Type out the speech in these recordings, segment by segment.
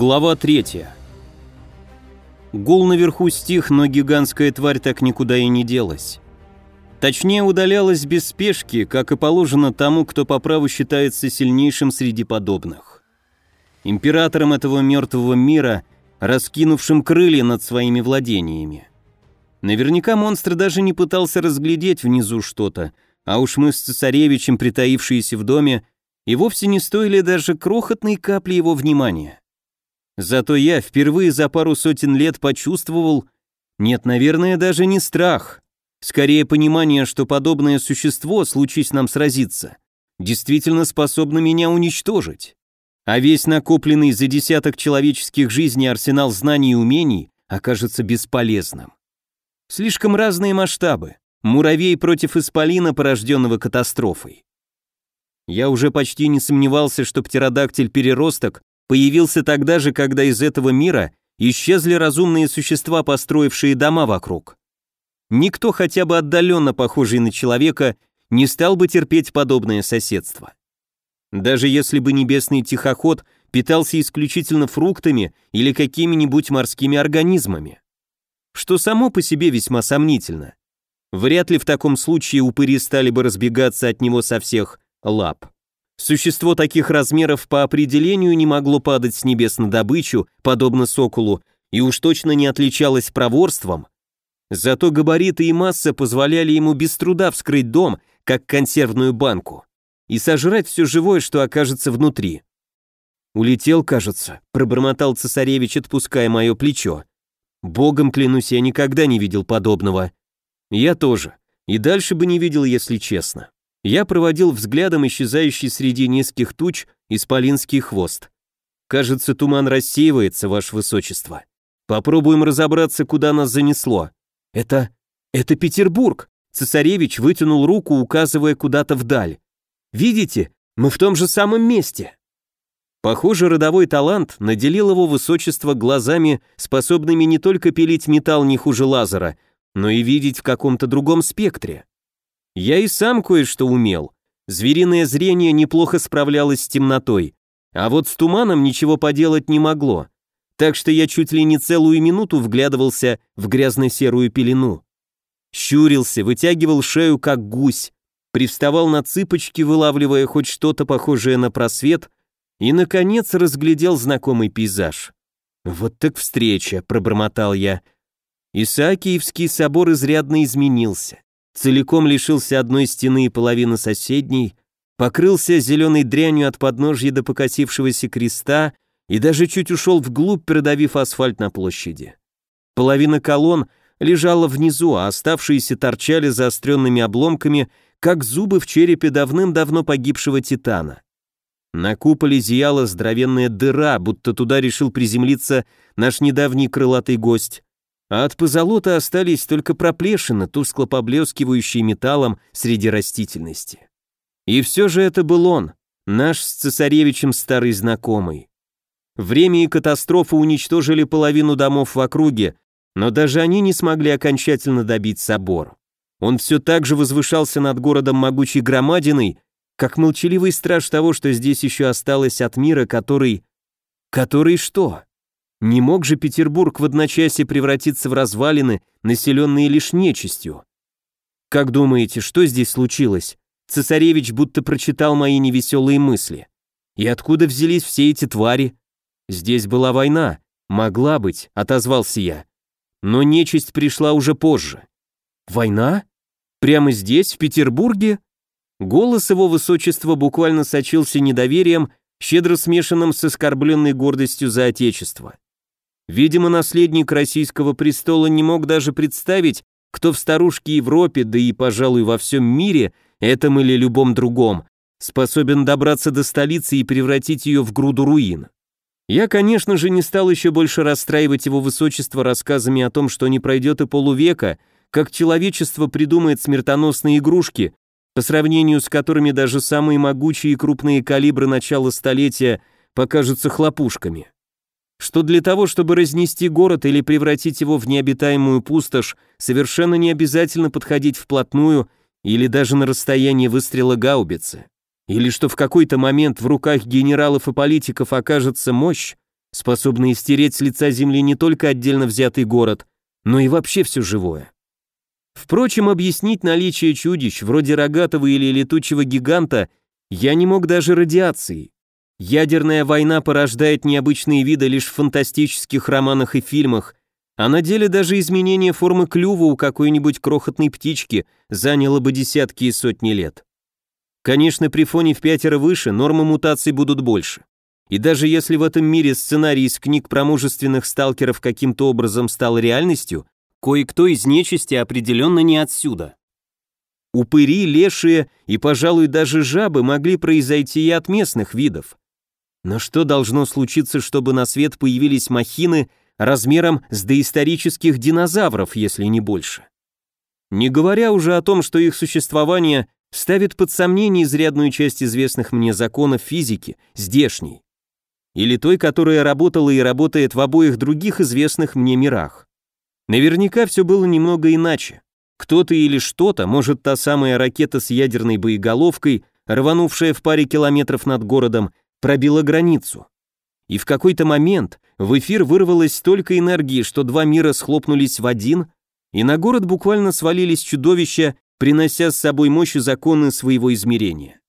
Глава 3. Гул наверху стих, но гигантская тварь так никуда и не делась. Точнее, удалялась без спешки, как и положено тому, кто по праву считается сильнейшим среди подобных. Императором этого мертвого мира, раскинувшим крылья над своими владениями. Наверняка монстр даже не пытался разглядеть внизу что-то, а уж мы с цесаревичем, притаившиеся в доме, и вовсе не стоили даже крохотной капли его внимания. Зато я впервые за пару сотен лет почувствовал, нет, наверное, даже не страх, скорее понимание, что подобное существо, случись нам сразиться, действительно способно меня уничтожить. А весь накопленный за десяток человеческих жизней арсенал знаний и умений окажется бесполезным. Слишком разные масштабы. Муравей против исполина, порожденного катастрофой. Я уже почти не сомневался, что птеродактиль-переросток появился тогда же, когда из этого мира исчезли разумные существа, построившие дома вокруг. Никто, хотя бы отдаленно похожий на человека, не стал бы терпеть подобное соседство. Даже если бы небесный тихоход питался исключительно фруктами или какими-нибудь морскими организмами. Что само по себе весьма сомнительно. Вряд ли в таком случае упыри стали бы разбегаться от него со всех лап. Существо таких размеров по определению не могло падать с небес на добычу, подобно соколу, и уж точно не отличалось проворством. Зато габариты и масса позволяли ему без труда вскрыть дом, как консервную банку, и сожрать все живое, что окажется внутри. «Улетел, кажется», — пробормотал цесаревич, отпуская мое плечо. «Богом клянусь, я никогда не видел подобного». «Я тоже. И дальше бы не видел, если честно». Я проводил взглядом исчезающий среди низких туч исполинский хвост. Кажется, туман рассеивается, ваше высочество. Попробуем разобраться, куда нас занесло. Это... это Петербург. Цесаревич вытянул руку, указывая куда-то вдаль. Видите, мы в том же самом месте. Похоже, родовой талант наделил его высочество глазами, способными не только пилить металл не хуже лазера, но и видеть в каком-то другом спектре. Я и сам кое-что умел. Звериное зрение неплохо справлялось с темнотой, а вот с туманом ничего поделать не могло. Так что я чуть ли не целую минуту вглядывался в грязно-серую пелену. Щурился, вытягивал шею, как гусь, привставал на цыпочки, вылавливая хоть что-то похожее на просвет, и, наконец, разглядел знакомый пейзаж. «Вот так встреча», — пробормотал я. Исаакиевский собор изрядно изменился целиком лишился одной стены и половины соседней, покрылся зеленой дрянью от подножья до покосившегося креста и даже чуть ушел вглубь, продавив асфальт на площади. Половина колонн лежала внизу, а оставшиеся торчали заостренными обломками, как зубы в черепе давным-давно погибшего титана. На куполе зияла здоровенная дыра, будто туда решил приземлиться наш недавний крылатый гость, а от позолота остались только проплешины, тускло поблескивающие металлом среди растительности. И все же это был он, наш с цесаревичем старый знакомый. Время и катастрофа уничтожили половину домов в округе, но даже они не смогли окончательно добить собор. Он все так же возвышался над городом могучей громадиной, как молчаливый страж того, что здесь еще осталось от мира, который... Который что? Не мог же Петербург в одночасье превратиться в развалины, населенные лишь нечистью? Как думаете, что здесь случилось? Цесаревич будто прочитал мои невеселые мысли. И откуда взялись все эти твари? Здесь была война. Могла быть, отозвался я. Но нечисть пришла уже позже. Война? Прямо здесь, в Петербурге? Голос его высочества буквально сочился недоверием, щедро смешанным с оскорбленной гордостью за отечество. Видимо, наследник российского престола не мог даже представить, кто в старушке Европе, да и, пожалуй, во всем мире, этом или любом другом, способен добраться до столицы и превратить ее в груду руин. Я, конечно же, не стал еще больше расстраивать его высочество рассказами о том, что не пройдет и полувека, как человечество придумает смертоносные игрушки, по сравнению с которыми даже самые могучие и крупные калибры начала столетия покажутся хлопушками что для того, чтобы разнести город или превратить его в необитаемую пустошь, совершенно не обязательно подходить вплотную или даже на расстояние выстрела гаубицы. Или что в какой-то момент в руках генералов и политиков окажется мощь, способные стереть с лица земли не только отдельно взятый город, но и вообще все живое. Впрочем, объяснить наличие чудищ, вроде рогатого или летучего гиганта, я не мог даже радиацией. Ядерная война порождает необычные виды лишь в фантастических романах и фильмах, а на деле даже изменение формы клюва у какой-нибудь крохотной птички заняло бы десятки и сотни лет. Конечно, при фоне в пятеро выше нормы мутаций будут больше. И даже если в этом мире сценарий из книг про мужественных сталкеров каким-то образом стал реальностью, кое-кто из нечисти определенно не отсюда. Упыри, лешие и, пожалуй, даже жабы могли произойти и от местных видов. Но что должно случиться, чтобы на свет появились махины размером с доисторических динозавров, если не больше? Не говоря уже о том, что их существование ставит под сомнение изрядную часть известных мне законов физики, здешней или той, которая работала и работает в обоих других известных мне мирах. Наверняка все было немного иначе. Кто-то или что-то, может та самая ракета с ядерной боеголовкой, рванувшая в паре километров над городом, пробила границу. И в какой-то момент в эфир вырвалось столько энергии, что два мира схлопнулись в один, и на город буквально свалились чудовища, принося с собой мощь и законы своего измерения.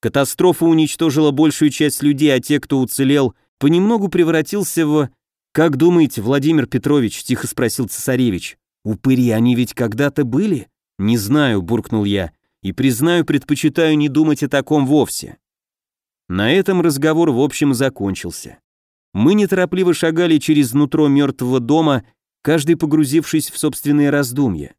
Катастрофа уничтожила большую часть людей, а те, кто уцелел, понемногу превратился в... «Как думаете, Владимир Петрович?» – тихо спросил цесаревич. «Упыри, они ведь когда-то были?» «Не знаю», – буркнул я, «и, признаю, предпочитаю не думать о таком вовсе». На этом разговор в общем закончился. Мы неторопливо шагали через нутро мертвого дома, каждый погрузившись в собственные раздумья.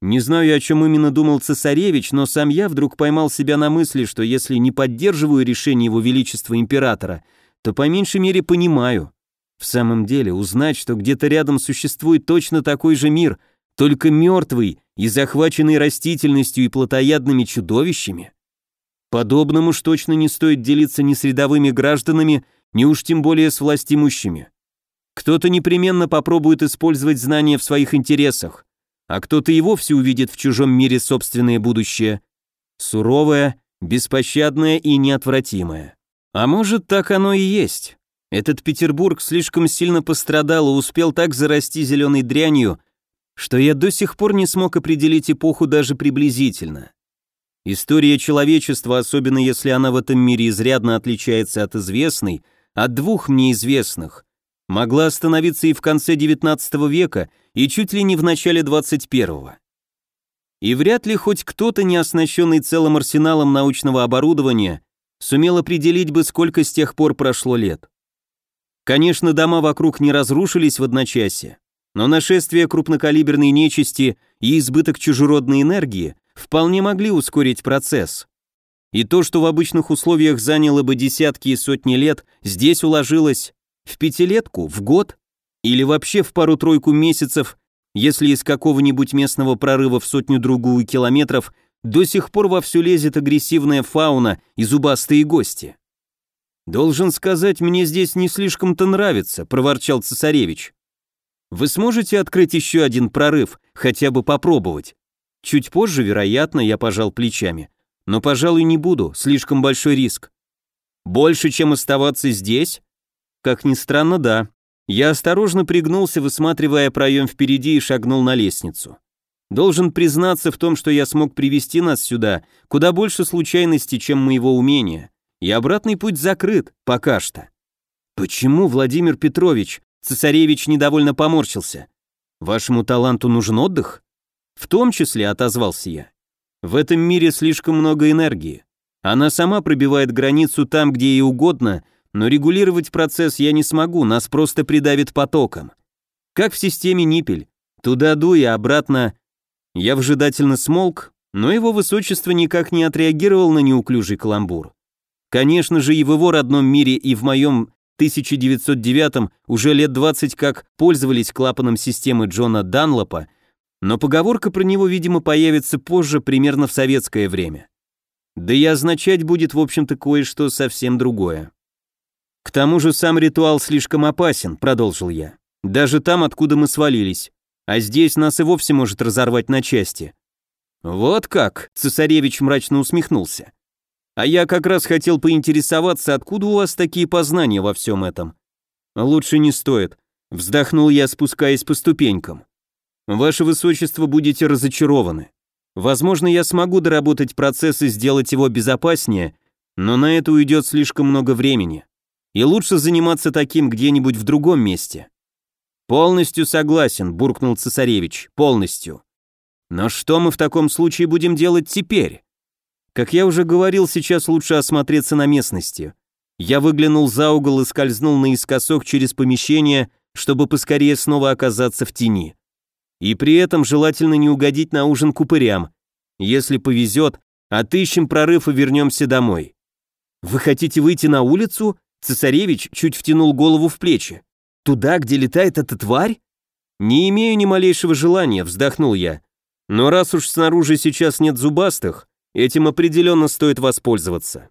Не знаю, о чем именно думал цесаревич, но сам я вдруг поймал себя на мысли, что если не поддерживаю решение его величества императора, то по меньшей мере понимаю. В самом деле, узнать, что где-то рядом существует точно такой же мир, только мертвый и захваченный растительностью и плотоядными чудовищами. Подобному уж точно не стоит делиться ни с рядовыми гражданами, ни уж тем более с властимущими. Кто-то непременно попробует использовать знания в своих интересах, а кто-то и вовсе увидит в чужом мире собственное будущее. Суровое, беспощадное и неотвратимое. А может, так оно и есть. Этот Петербург слишком сильно пострадал и успел так зарасти зеленой дрянью, что я до сих пор не смог определить эпоху даже приблизительно. История человечества, особенно если она в этом мире изрядно отличается от известной, от двух мне известных, могла остановиться и в конце XIX века, и чуть ли не в начале 21-го. И вряд ли хоть кто-то, не оснащенный целым арсеналом научного оборудования, сумел определить бы, сколько с тех пор прошло лет. Конечно, дома вокруг не разрушились в одночасье, но нашествие крупнокалиберной нечисти и избыток чужеродной энергии вполне могли ускорить процесс. И то, что в обычных условиях заняло бы десятки и сотни лет, здесь уложилось в пятилетку, в год или вообще в пару-тройку месяцев, если из какого-нибудь местного прорыва в сотню-другую километров до сих пор вовсю лезет агрессивная фауна и зубастые гости. «Должен сказать, мне здесь не слишком-то нравится», — проворчал цесаревич. «Вы сможете открыть еще один прорыв, хотя бы попробовать?» Чуть позже, вероятно, я пожал плечами. Но, пожалуй, не буду, слишком большой риск. Больше, чем оставаться здесь? Как ни странно, да. Я осторожно пригнулся, высматривая проем впереди и шагнул на лестницу. Должен признаться в том, что я смог привести нас сюда куда больше случайностей, чем моего умения. И обратный путь закрыт, пока что. Почему, Владимир Петрович? Цесаревич недовольно поморщился. Вашему таланту нужен отдых? В том числе, отозвался я. В этом мире слишком много энергии. Она сама пробивает границу там, где ей угодно, но регулировать процесс я не смогу, нас просто придавит потоком. Как в системе Ниппель. Туда дуй, а обратно... Я вжидательно смолк, но его высочество никак не отреагировал на неуклюжий каламбур. Конечно же, и в его родном мире, и в моем 1909 уже лет 20 как пользовались клапаном системы Джона Данлопа, но поговорка про него, видимо, появится позже, примерно в советское время. Да и означать будет, в общем-то, кое-что совсем другое. К тому же сам ритуал слишком опасен, продолжил я. Даже там, откуда мы свалились. А здесь нас и вовсе может разорвать на части. Вот как, цесаревич мрачно усмехнулся. А я как раз хотел поинтересоваться, откуда у вас такие познания во всем этом. Лучше не стоит. Вздохнул я, спускаясь по ступенькам. Ваше высочество будете разочарованы. Возможно, я смогу доработать процесс и сделать его безопаснее, но на это уйдет слишком много времени. И лучше заниматься таким где-нибудь в другом месте. Полностью согласен, буркнул цесаревич. Полностью. Но что мы в таком случае будем делать теперь? Как я уже говорил, сейчас лучше осмотреться на местности. Я выглянул за угол и скользнул наискосок через помещение, чтобы поскорее снова оказаться в тени. И при этом желательно не угодить на ужин к упырям. Если повезет, отыщем прорыв и вернемся домой. Вы хотите выйти на улицу? Цесаревич чуть втянул голову в плечи. Туда, где летает эта тварь? Не имею ни малейшего желания, вздохнул я. Но раз уж снаружи сейчас нет зубастых, этим определенно стоит воспользоваться.